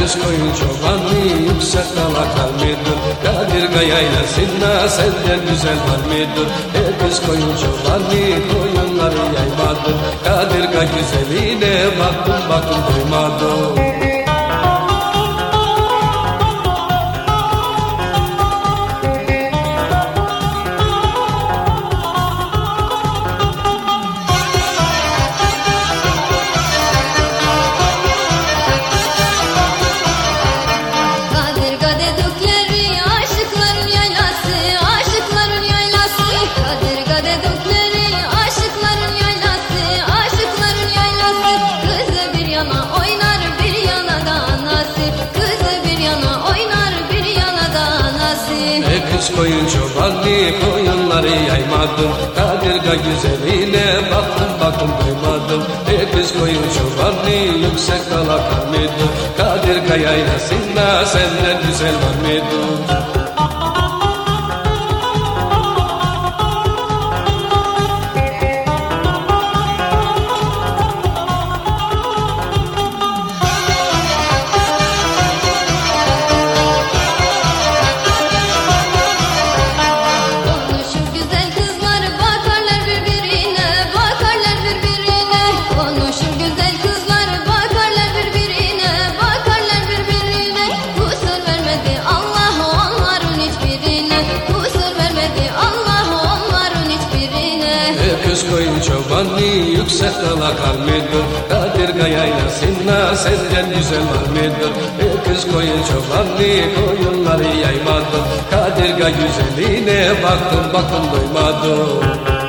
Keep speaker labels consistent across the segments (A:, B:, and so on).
A: kız koyun çobanı yüksek dala kal mıdır? Kadir kayayla sinna senden güzel var mıdır? E kız koyun çobanı koyunları yaymadır Kadir kay güzeline baktım baktım duymadım Kız koyun çobanı koyunları yaymadım Kadir kay güzeline baktım baktım duymadım kız koyun çobanı yüksek dala kal mıdır? Kadir kayayla sinna senden güzel var mıdır? Çobanı yüksek dala kal mıdır? Kadir kayayla sinna senden güzel? E kız koyun çobanı koyunları yaymadım Kadir güzeline baktım baktım doymadım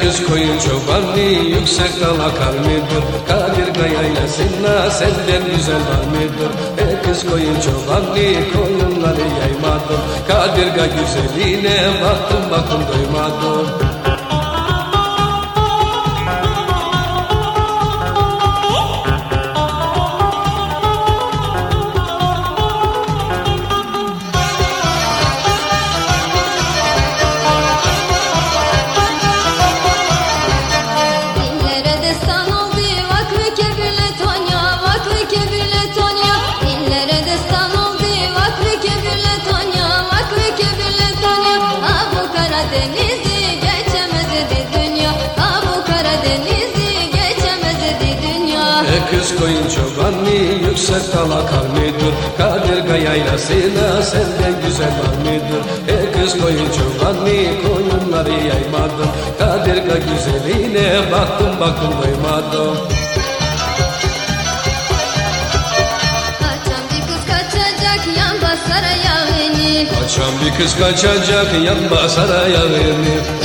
A: kız koyun çobanı yüksek dala kal mıdır? Kadir kayayla sinna senden güzel var mıdır? E kız koyun çobanı koyunları yaymadım Kadir kay güzeline baktım baktım doymadım koyun çobanı yüksek dala kal mıdır? Kadir kayayla sina senden güzel var mıdır? E kız koyun çobanı koyunları yaymadım Kadir kay güzeline baktım baktım doymadım
B: Kaçan bir kız kaçacak yan basar ayağını
A: Kaçan bir kız kaçacak yan basar ayağını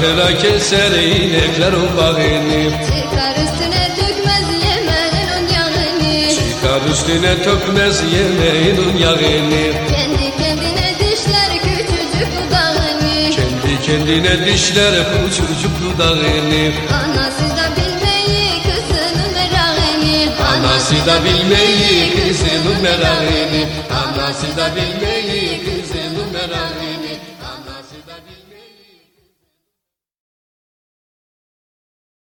A: Ahıra keser ineklerin bağını.
B: Çıkar üstüne dökmez yemenin yağını.
A: Çıkar üstüne tökmez yemeğinin yağını.
B: Kendi kendine dişler küçücük dudağını.
A: Kendi kendine dişler küçücük dudağını.
B: Anası da bilmeyi kızının merakını
A: Anası da bilmeyi kızının merakını Anası da bilmeyi kızının merakını